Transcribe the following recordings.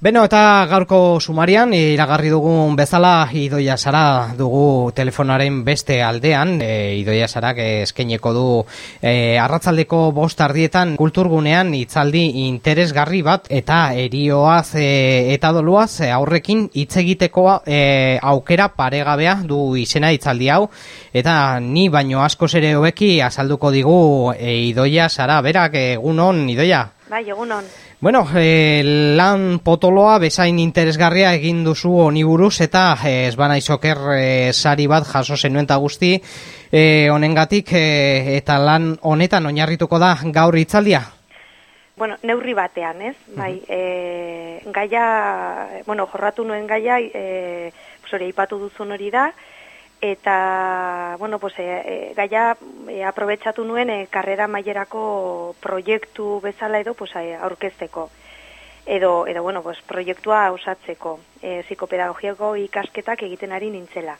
Beno, eta gaurko sumarian, iragarri dugun bezala, idoia zara dugu telefonaren beste aldean, e, idoia zara eskeneko du e, arratzaldeko bost ardietan kulturgunean itzaldi interesgarri bat, eta erioaz e, eta doluaz aurrekin hitz egiteko e, aukera paregabea du izena itzaldi hau, eta ni baino asko ere hobeki azalduko digu e, idoia zara, berak egunon, idoia? Bai, egunon. Bueno, eh, lan potoloa bezain interesgarria egin duzu honi buruz eta eh, ez bana izoker eh, sari bat jaso zenuen eta guzti eh, honengatik eh, eta lan honetan oinarrituko da gaur itzaldia? Bueno, neurri batean, ez? Bai, eh, gaia, bueno, jorratu nuen gaia, eh, hori ipatu duzun hori da, eta bueno, pues, e, gaia e, aprobetsatu nuen e, karrera mailerako proiektu bezala edo pues, aurkezteko. Edo, edo bueno, pues, proiektua osatzeko, e, psikopedagogiako ikasketak egiten ari nintzela.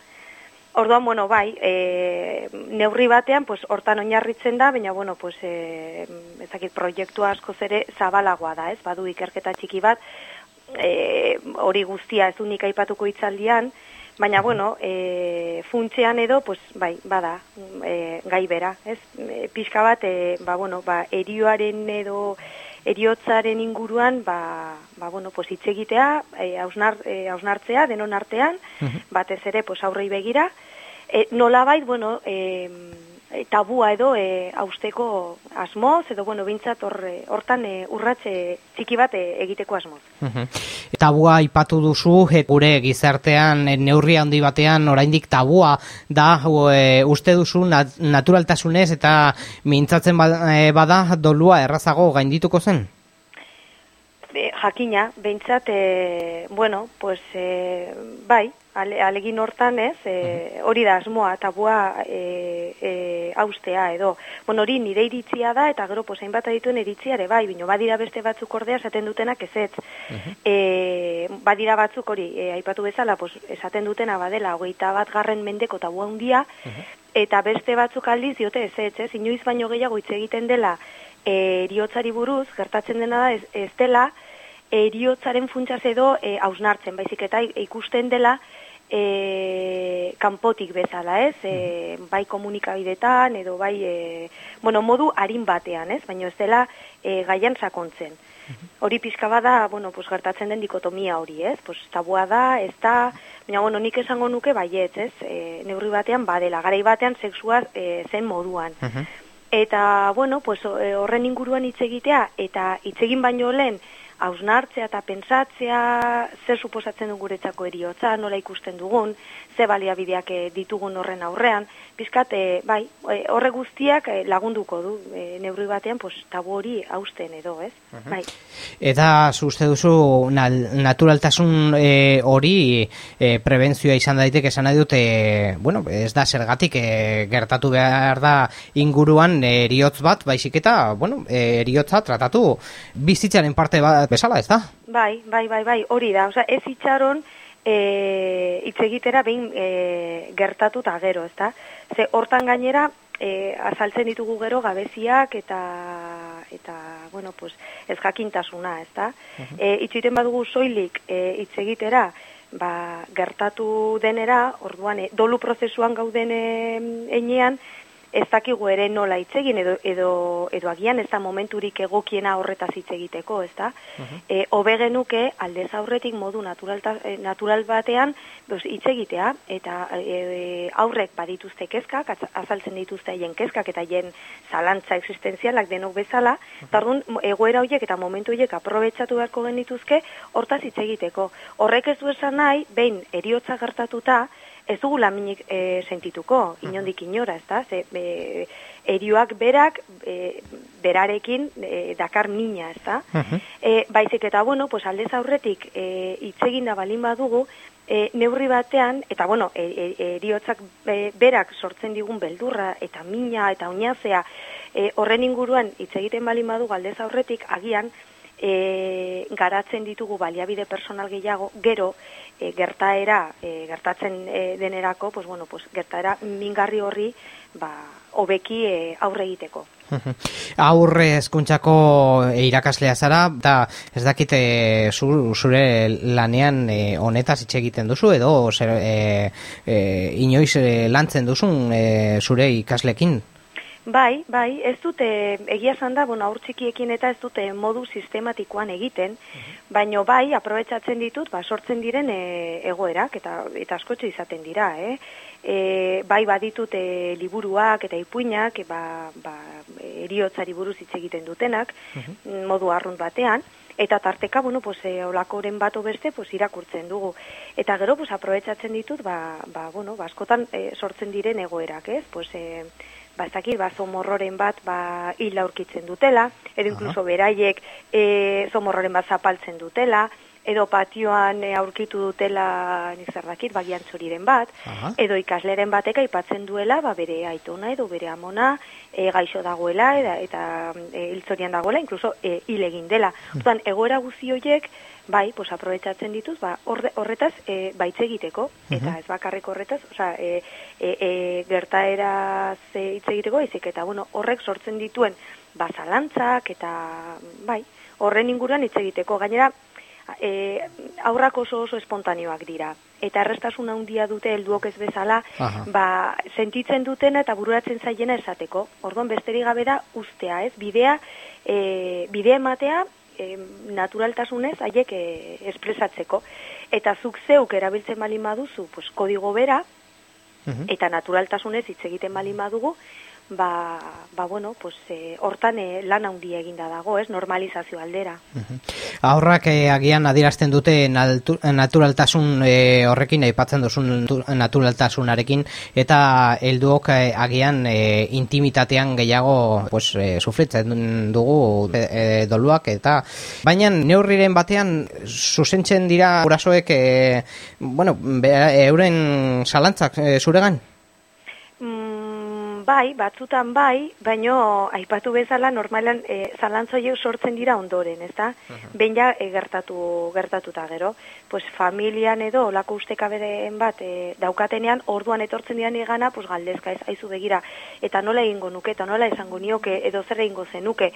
Orduan, bueno, bai, e, neurri batean, pues, hortan oinarritzen da, baina, bueno, pues, e, ezakit, proiektua asko zere zabalagoa da, ez? Badu ikerketa txiki bat, e, hori guztia ez unik aipatuko itzaldian, Baina, bueno, e, funtzean edo, pues, bai, bada, e, gai bera, ez? E, pixka bat, e, ba, bueno, ba, erioaren edo eriotzaren inguruan, ba, ba bueno, pues, itzegitea, e, ausnar, e, ausnartzea, denon artean, batez ere, pues, aurrei begira, e, nola bait, bueno, e, e, tabua edo e, austeko asmoz, edo bueno, bintzat e, hortan e, urratze txiki bat e, egiteko asmoz. Tabua ipatu duzu, gure gizartean neurri handi batean oraindik tabua da e, uste duzu naturaltasunez eta mintzatzen bada dolua errazago gaindituko zen? Jakina, behintzat, e, bueno, pues, e, bai, ale, alegin hortan ez, e, hori da asmoa, tabua e, e, austea edo. Bueno, hori nire iritzia da, eta gero posain bat adituen iritziare bai, bino badira beste batzuk ordea esaten dutenak ez ez. E, badira batzuk hori, e, aipatu bezala, pos, esaten dutena badela, hogeita bat garren mendeko tabua handia, eta beste batzuk aldiz diote ez ez, ez, inoiz baino gehiago hitz egiten dela, e, eriotzari buruz, gertatzen dena da, ez, ez dela, eriotzaren funtsaz edo e, hausnartzen, baizik eta ikusten dela, e, kanpotik bezala, ez? E, bai komunikabidetan edo bai e, bueno, modu harin batean, ez? Baina ez dela e, gaian sakontzen. Hori pizka bada, bueno, pues gertatzen den dikotomia hori, ez? Pues tabua da, ez da, baina bueno, nik esango nuke baiet, ez? E, neurri batean badela, garai batean sexua e, zen moduan. Eta, bueno, pues horren inguruan hitz egitea eta hitz egin baino lehen hausnartzea eta pentsatzea zer suposatzen du guretzako eriotza, nola ikusten dugun, ze baliabideak eh, ditugun horren aurrean, bizkat, e, bai, eh, horre guztiak lagunduko du, e, neurri batean, pues, tabu hori hausten edo, ez? bai. Eta, zuzte duzu, naturaltasun hori e, prebentzioa izan daiteke esan nahi dute, bueno, ez da zergatik e, gertatu behar da inguruan eriotz bat, baizik eta, bueno, eriotza tratatu bizitzaren parte bat bezala, ez da? Bai, bai, bai, bai, hori da, oza, ez itxaron, e, itzegitera behin e, gertatu eta gero, ez da? Ze hortan gainera, e, azaltzen ditugu gero gabeziak eta eta bueno, pues, ez jakintasuna, ez da? Uh -huh. e, itxuiten badugu soilik e, itzegitera, ba, gertatu denera, orduan, e, dolu prozesuan gauden enean, ez dakigu ere nola hitz egin edo, edo, edo agian ez da momenturik egokiena horretaz hitz egiteko, ez da? Uh -huh. e, genuke aldez aurretik modu natural, e, natural batean hitz egitea eta e, aurrek badituzte kezkak, azaltzen dituzte haien kezkak eta haien zalantza existenzialak denok bezala, uh -huh. egoera horiek eta momentu horiek aprobetsatu beharko genituzke hortaz hitz egiteko. Horrek ez du esan nahi, behin eriotza gertatuta, ez dugu laminik e, sentituko, inondik inora, ez da? Ze, e, erioak berak, e, berarekin e, dakar mina, ez da? E, baizik eta, bueno, pues aldez aurretik e, itzegin da balin badugu, e, neurri batean, eta, bueno, e, e, eriotzak berak sortzen digun beldurra, eta mina, eta oinazea, e, horren inguruan itzegiten balin badugu aldez aurretik, agian, e, garatzen ditugu baliabide personal gehiago, gero e, gertaera, e, gertatzen e, denerako, pues, bueno, pues, gertaera mingarri horri ba, obeki e, aurre egiteko. Aurre hezkuntzako irakaslea zara, eta ez dakite zure lanean e, honetaz hitz egiten duzu, edo zer, e, e, inoiz e, lantzen duzun e, zure ikaslekin? Bai, bai, ez dute, egia zan da, bueno, aurtsikiekin eta ez dute modu sistematikoan egiten, mhm. baino bai, aprobetsatzen ditut, ba, sortzen diren e, egoerak, eta, eta askotxe izaten dira, eh? E, bai, baditut e, liburuak eta ipuinak, e, ba, ba, eriotzari buruz hitz egiten dutenak, mhm. modu arrunt batean, eta tarteka, bueno, pues, e, olakoren bat beste, pues, irakurtzen dugu. Eta gero, pues, aprobetsatzen ditut, ba, ba, bueno, ba, askotan e, sortzen diren egoerak, ez? Pues, e, ba, ez dakit, ba, zomorroren bat, ba, hil aurkitzen dutela, edo inkluso beraiek e, zomorroren bat zapaltzen dutela, edo patioan e, aurkitu dutela zer dakit, bagian txoriren bat, edo ikasleren batek aipatzen duela, ba, bere aitona edo bere amona, e, gaixo dagoela, eta, eta e, hiltzorian dagoela, inkluso e, hil egin dela. Hmm. egoera guzi horiek, bai, pues aprobetsatzen dituz, ba, horretaz e, baitze egiteko, eta ez bakarrik horretaz, oza, e, e, e, gertaera ze hitz egiteko, ezik, eta bueno, horrek sortzen dituen bazalantzak, eta bai, horren inguruan hitz egiteko, gainera, e, aurrak oso oso espontaneoak dira. Eta errestasun handia dute helduok ez bezala, ba, sentitzen dutena eta bururatzen zaiena esateko. Orduan besterik gabe da ustea, ez? Bidea, e, bidea ematea e, naturaltasunez haiek e, espresatzeko. Eta zuk zeuk erabiltzen bali maduzu, pues, kodigo bera, eta naturaltasunez hitz egiten bali madugu, ba, ba bueno, pues, e, hortan e, lan handia eginda dago, ez, normalizazio aldera. Aurrak e, agian adierazten dute naturaltasun e, horrekin, aipatzen duzun naturaltasunarekin, eta helduok e, agian e, intimitatean gehiago pues, e, sufritzen dugu e, doluak, eta baina neurriren batean zuzentzen dira gurasoek, e, bueno, euren salantzak e, zuregan? Bai, batzutan bai, baino aipatu bezala normalan e, zalantzoiek sortzen dira ondoren, ezta? Uh -huh. ja e, gertatu gertatuta gero, pues familian edo olako ustekabedeen bat e, daukatenean orduan etortzen dian igana, pues galdezka ez aizu begira eta nola egingo nuke eta nola izango nioke edo zer egingo zenuke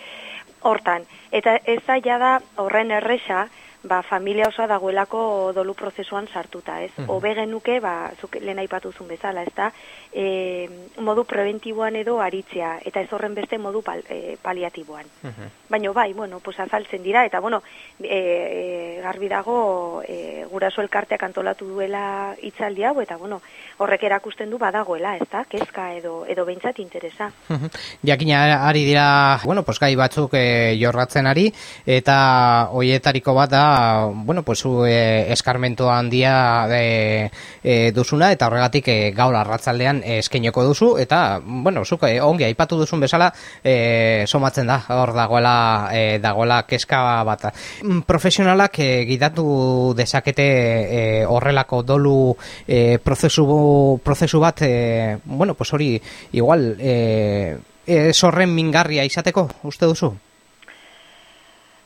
hortan. Eta ez da horren erresa, ba, familia osoa dagoelako dolu prozesuan sartuta, ez? Mm Obe genuke, ba, zuk lehen aipatuzun bezala, ez da, e, modu preventiboan edo aritzea, eta ez horren beste modu pal, e, paliatiboan. Mm Baina, bai, bueno, pues azaltzen dira, eta, bueno, e, e, garbi dago, e, guraso elkarteak antolatu duela itzaldi hau, eta, bueno, horrek erakusten du badagoela, ez da, kezka edo, edo behintzat interesa. Jakina, ari dira, bueno, pues gai batzuk e, jorratzen ari, eta hoietariko bat da, bueno, pues e, eskarmento handia e, e, duzuna eta horregatik e, gaur arratzaldean eskeneko duzu eta bueno, zuk e, ongi aipatu duzun bezala e, somatzen da hor dagoela e, dagoela keska bat. Mm, profesionalak e, gidatu dezakete e, horrelako dolu e, prozesu, prozesu bat e, bueno, pues hori igual e, e, sorren mingarria izateko, uste duzu?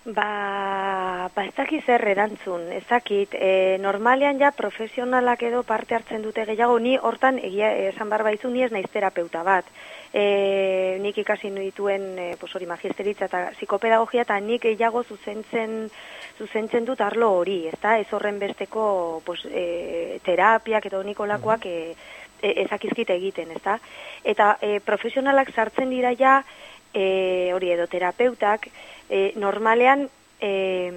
Ba, ba ez dakit zer erantzun, ez dakit, e, normalean ja profesionalak edo parte hartzen dute gehiago, ni hortan egia esan barba ni ez naiz terapeuta bat. E, nik ikasi dituen, e, pos hori, magisteritza eta psikopedagogia, eta nik gehiago zuzentzen, zuzentzen dut arlo hori, ez da, ez horren besteko pos, e, terapiak edo nikolakoak e, e, ezakizkite egiten, ez da. Eta e, profesionalak sartzen dira ja, e, hori edo terapeutak, e, normalean e,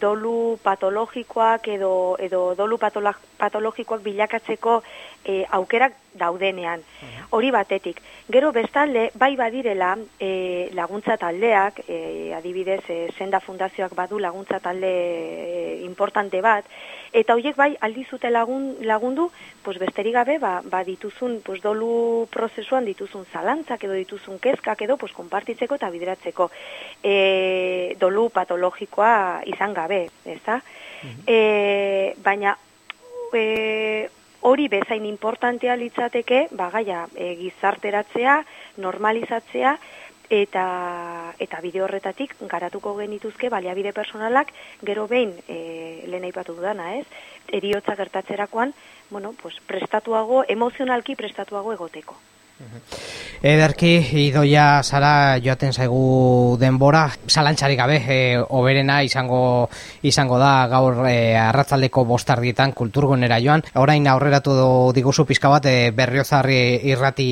dolu patologikoak edo, edo dolu patologikoak bilakatzeko e, aukerak daudenean. Hori batetik. Gero bestalde, bai badirela e, laguntza taldeak, e, adibidez, e, senda fundazioak badu laguntza talde e, importante bat, eta horiek bai aldizute lagun, lagundu, pues besterik gabe, ba, ba dituzun, pues dolu prozesuan dituzun zalantzak edo dituzun kezkak edo, pues konpartitzeko eta bideratzeko e, dolu patologikoa izan gabe, ez da? e, baina, e, hori bezain importantea litzateke, bagaia, e, gizarteratzea, normalizatzea, eta eta bide horretatik garatuko genituzke baliabide personalak gero behin e, lehen aipatu dudana, ez? Eriotza gertatzerakoan, bueno, pues prestatuago, emozionalki prestatuago egoteko. Ederki, idoia zara joaten zaigu denbora, salantxarik gabe, e, oberena izango izango da gaur e, arratzaldeko bostardietan kulturgunera joan. Orain aurreratu diguzu pizka bat e, berriozarri irrati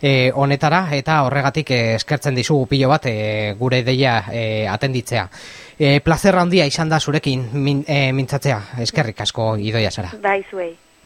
e, honetara, eta horregatik e, eskertzen dizu pilo bat e, gure deia e, atenditzea. E, plazer handia izan da zurekin min, e, mintzatzea, eskerrik asko idoia zara. Bai, zuei.